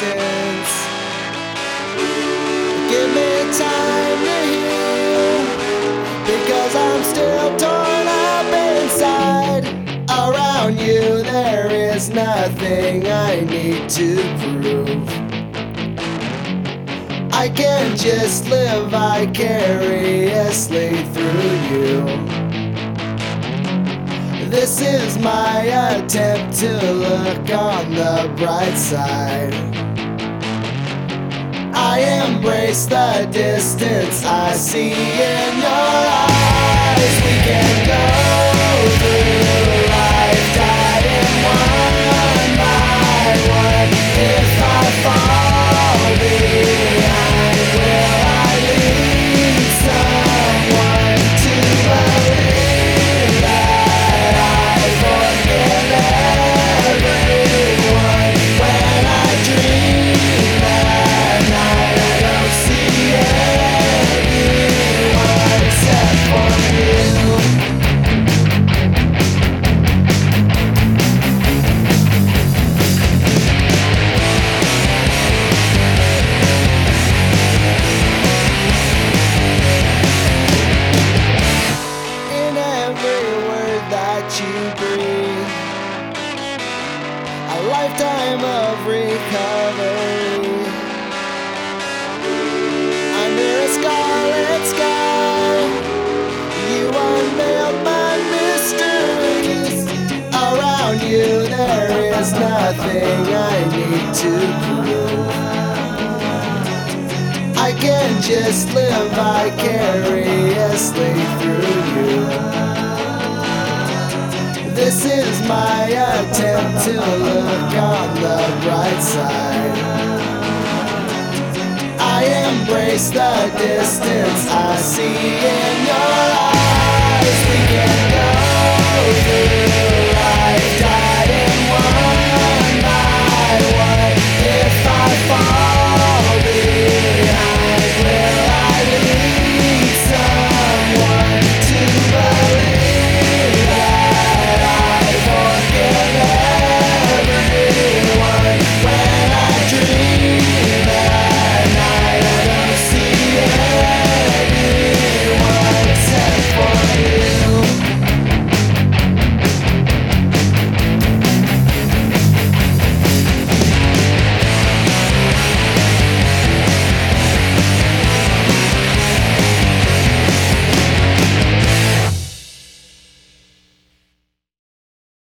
distance. Give me time to heal because I'm still torn up inside. Around you, there is nothing I need to prove. I can just live vicariously through you. This is my attempt to look on the bright side. Embrace the distance I see in your lifetime of recovery. Under a scarlet sky, you unveiled my mysteries. Around you, there is nothing I need to prove. I can just live vicariously to look on the bright side. I embrace the distance I see in your eyes.